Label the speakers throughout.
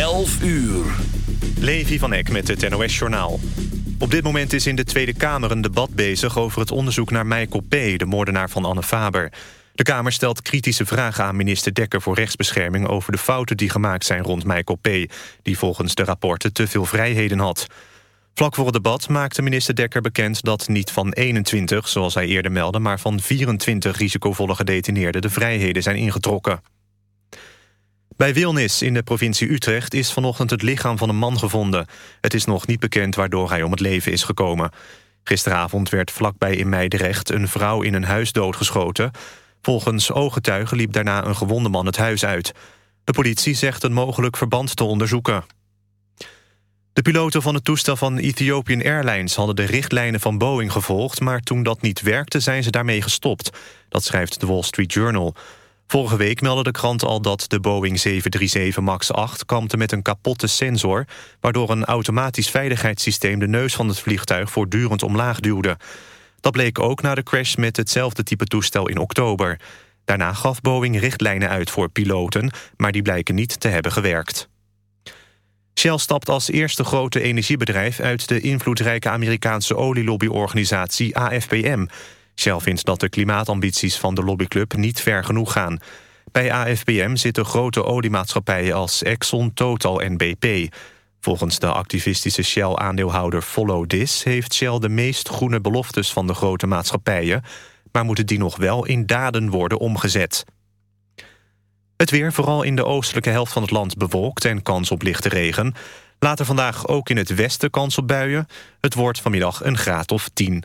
Speaker 1: 11 uur.
Speaker 2: Levi van Eck met het NOS-journaal. Op dit moment is in de Tweede Kamer een debat bezig... over het onderzoek naar Michael P., de moordenaar van Anne Faber. De Kamer stelt kritische vragen aan minister Dekker voor rechtsbescherming... over de fouten die gemaakt zijn rond Michael P., die volgens de rapporten te veel vrijheden had. Vlak voor het debat maakte minister Dekker bekend dat niet van 21, zoals hij eerder meldde... maar van 24 risicovolle gedetineerden de vrijheden zijn ingetrokken. Bij Wilnis in de provincie Utrecht is vanochtend het lichaam van een man gevonden. Het is nog niet bekend waardoor hij om het leven is gekomen. Gisteravond werd vlakbij in Meidrecht een vrouw in een huis doodgeschoten. Volgens ooggetuigen liep daarna een gewonde man het huis uit. De politie zegt een mogelijk verband te onderzoeken. De piloten van het toestel van Ethiopian Airlines hadden de richtlijnen van Boeing gevolgd, maar toen dat niet werkte zijn ze daarmee gestopt. Dat schrijft de Wall Street Journal. Vorige week meldde de krant al dat de Boeing 737 MAX 8 kampte met een kapotte sensor... waardoor een automatisch veiligheidssysteem de neus van het vliegtuig voortdurend omlaag duwde. Dat bleek ook na de crash met hetzelfde type toestel in oktober. Daarna gaf Boeing richtlijnen uit voor piloten, maar die blijken niet te hebben gewerkt. Shell stapt als eerste grote energiebedrijf uit de invloedrijke Amerikaanse olielobbyorganisatie AFPM... Shell vindt dat de klimaatambities van de lobbyclub niet ver genoeg gaan. Bij AFPM zitten grote oliemaatschappijen als Exxon, Total en BP. Volgens de activistische Shell-aandeelhouder Follow This... heeft Shell de meest groene beloftes van de grote maatschappijen... maar moeten die nog wel in daden worden omgezet. Het weer, vooral in de oostelijke helft van het land bewolkt... en kans op lichte regen. Later vandaag ook in het westen kans op buien. Het wordt vanmiddag een graad of 10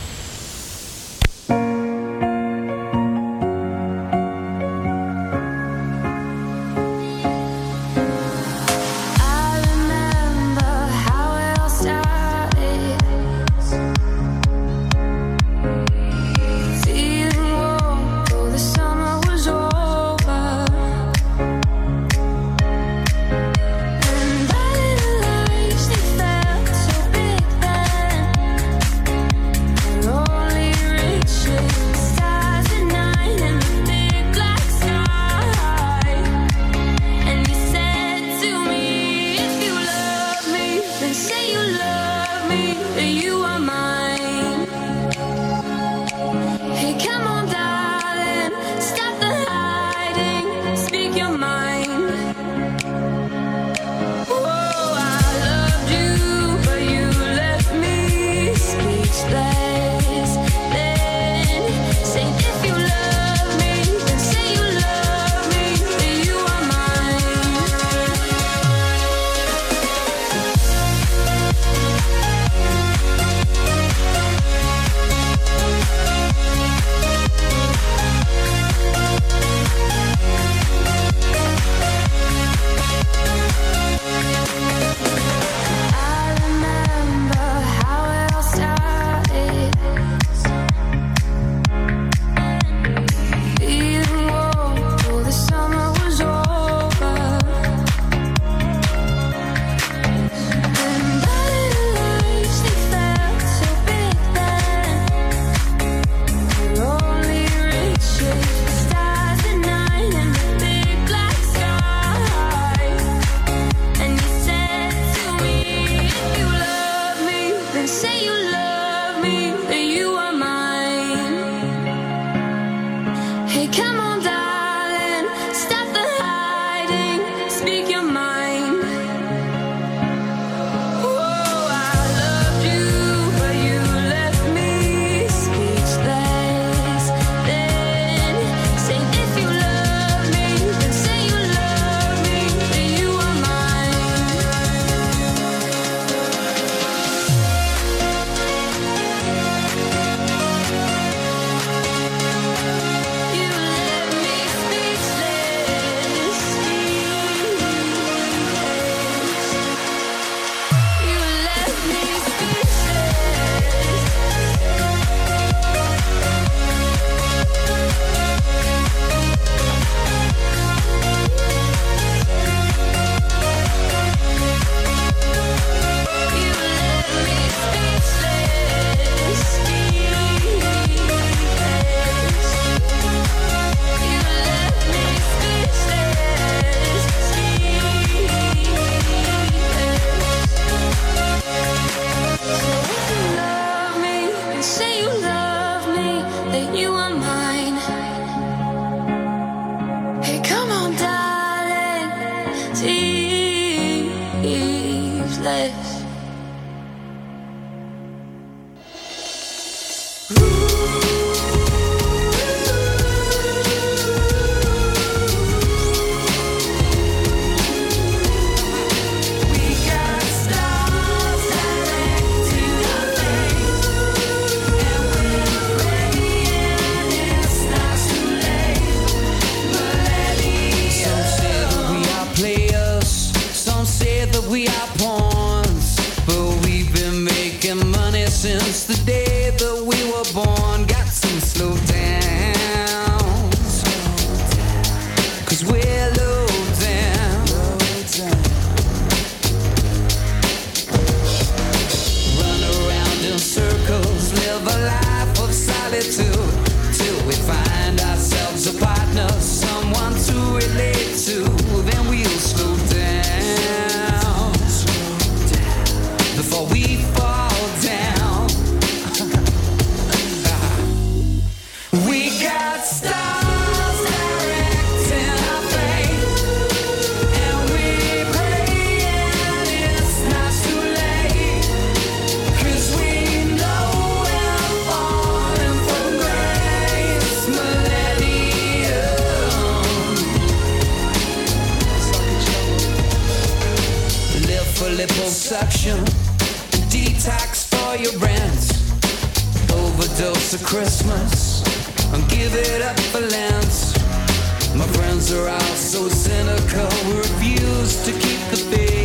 Speaker 3: friends are all so cynical. We refuse to keep the faith.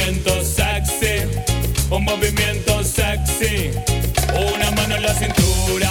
Speaker 4: movimiento sexy, un movimiento sexy. Una mano en la cintura.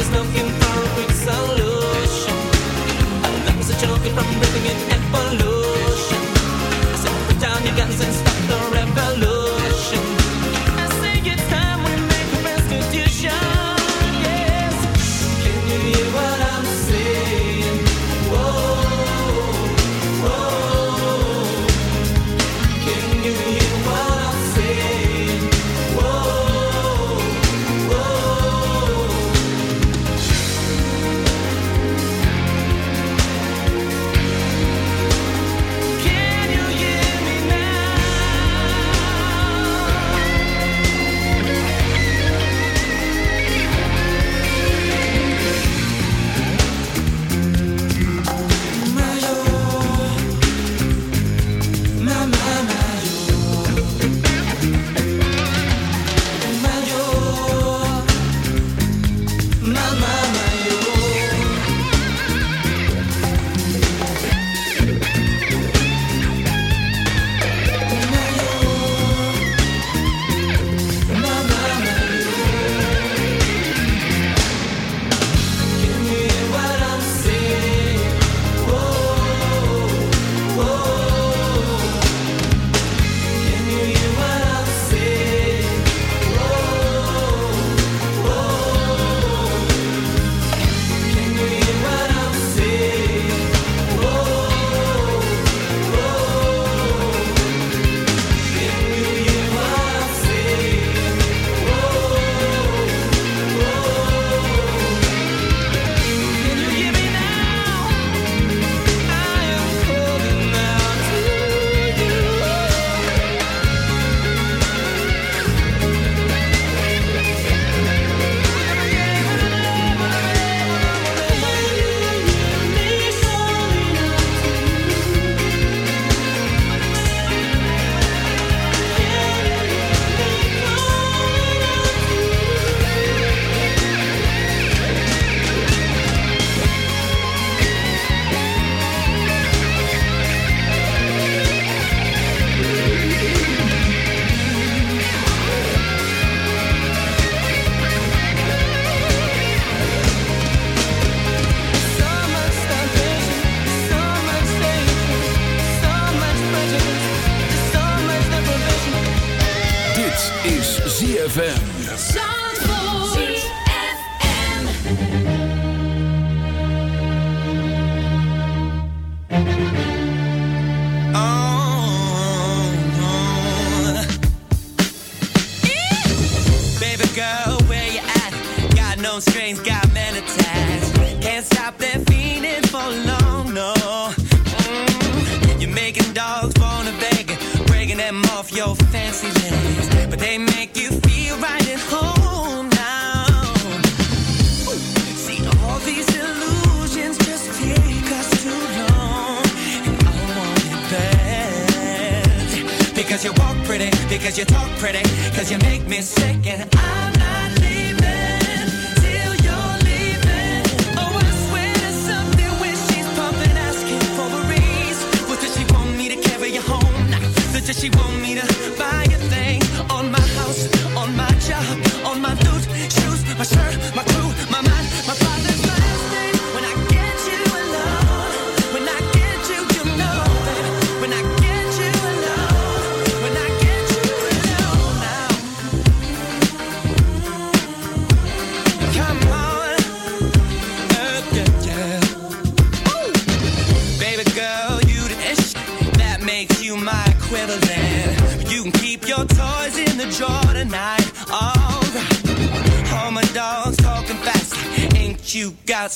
Speaker 5: There's no perfect solution. I'm
Speaker 3: Our lungs are choking from breathing in and pollution.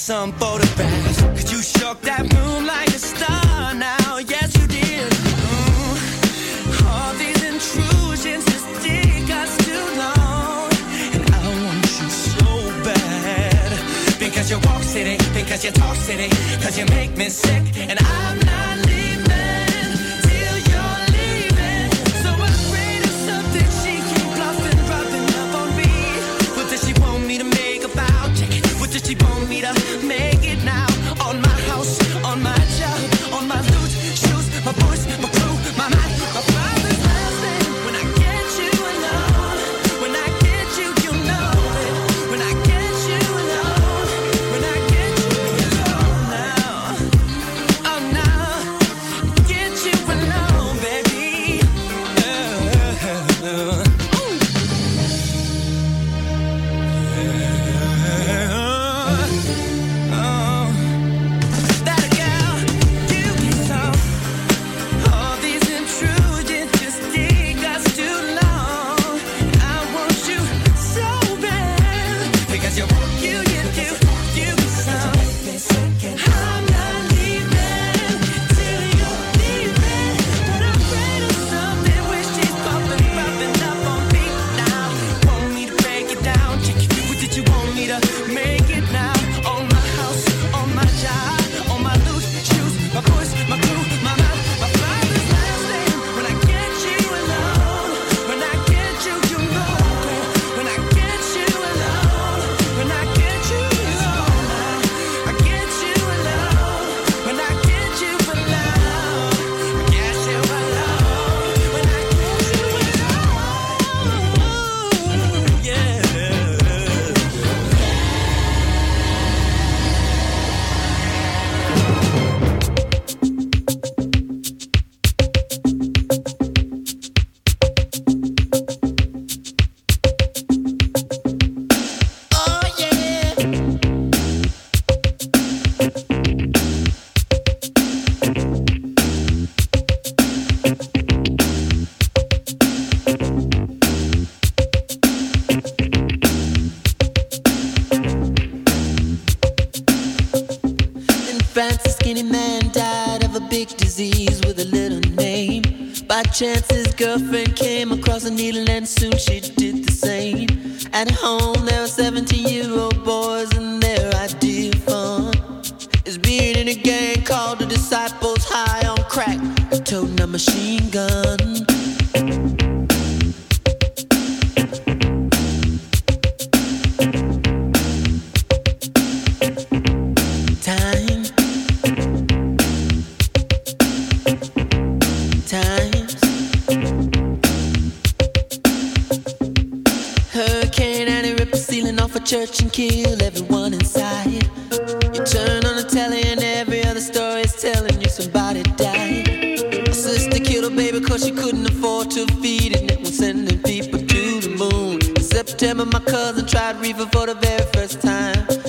Speaker 3: some
Speaker 6: folks. chance. Jim my cousin tried reefer for the very first time.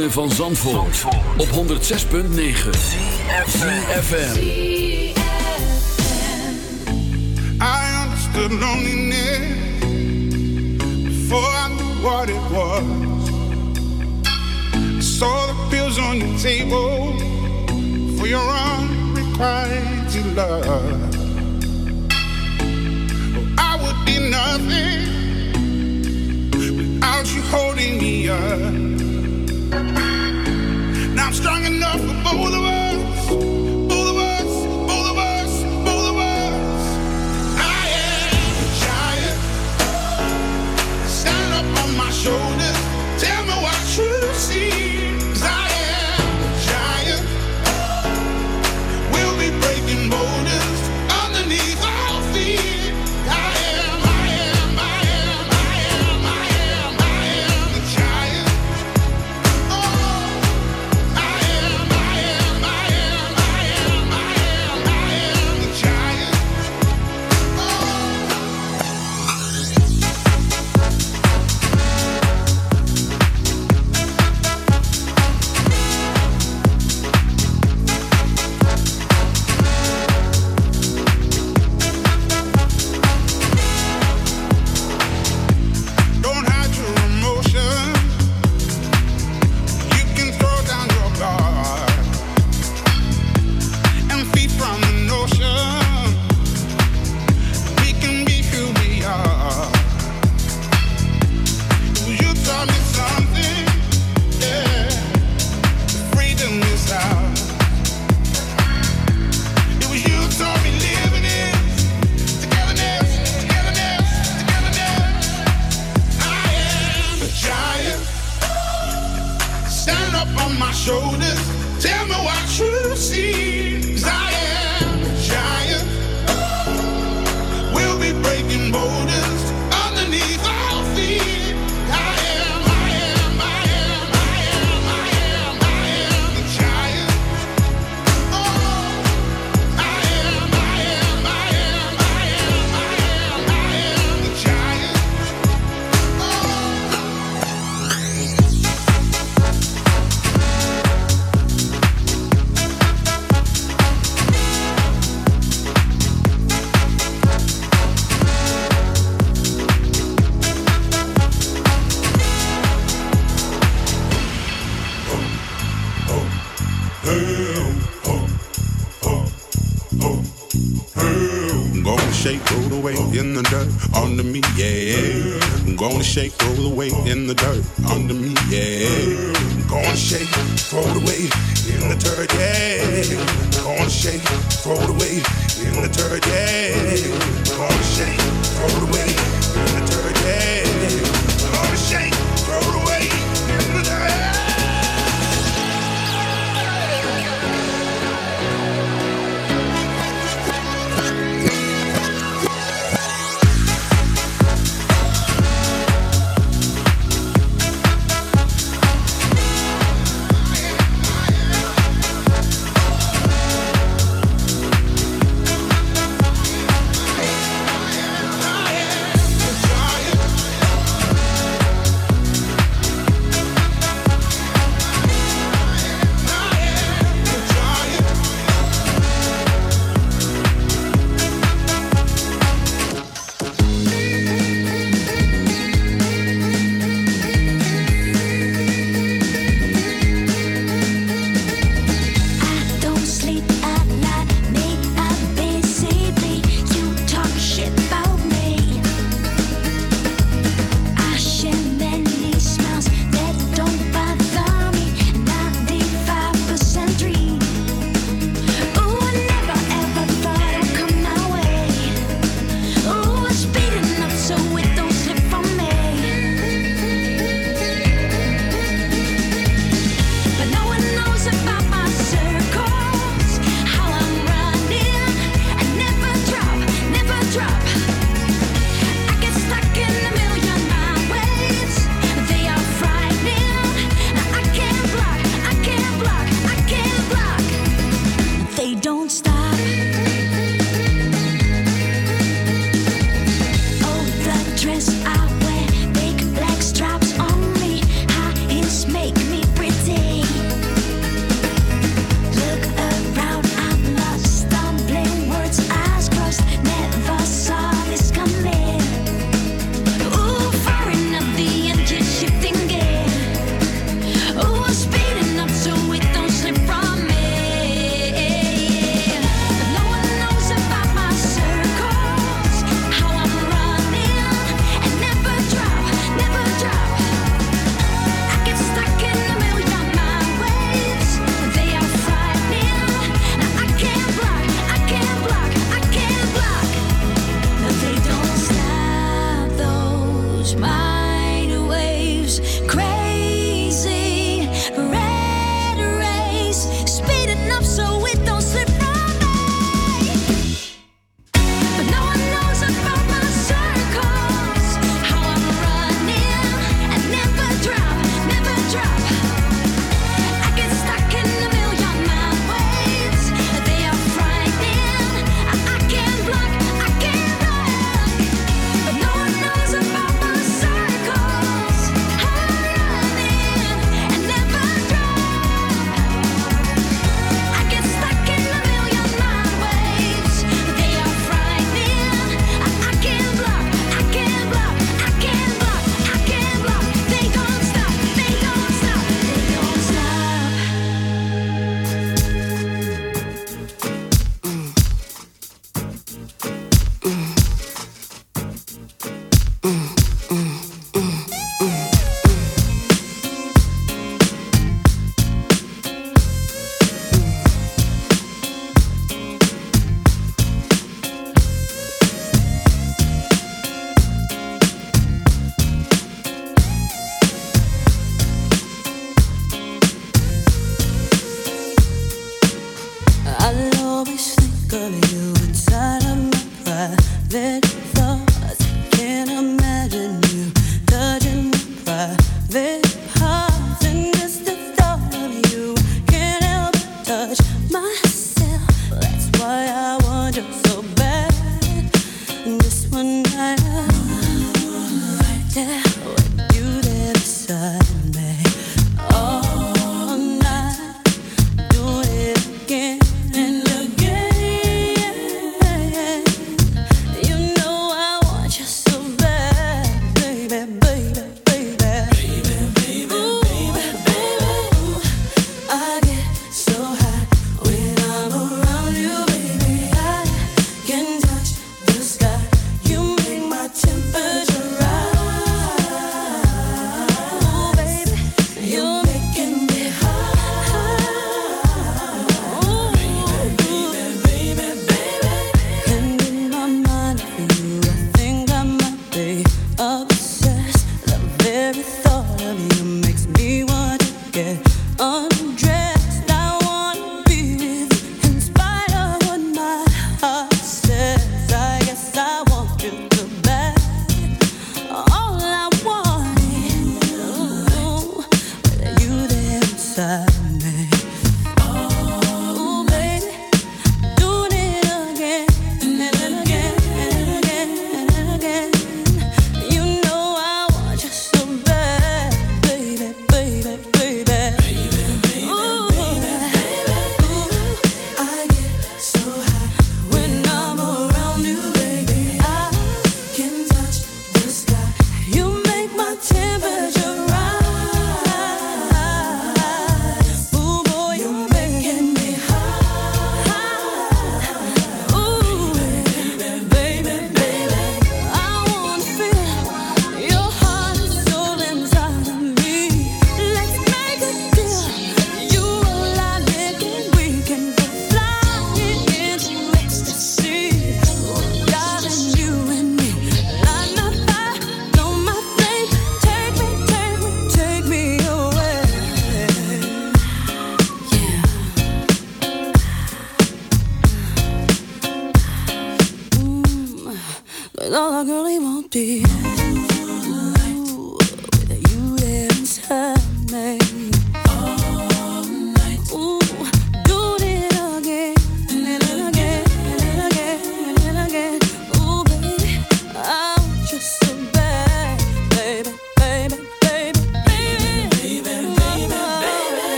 Speaker 1: ritme van Zandvoort, Zandvoort. op 106.9 CFFM
Speaker 7: I understood loneliness Before I knew what it was. I saw the pills on your table For your unrequited love. I would be nothing Without you holding me up. I'm strong enough for both of us. I am a giant. Stand up on my shoulders.
Speaker 8: Myself. That's why I want you so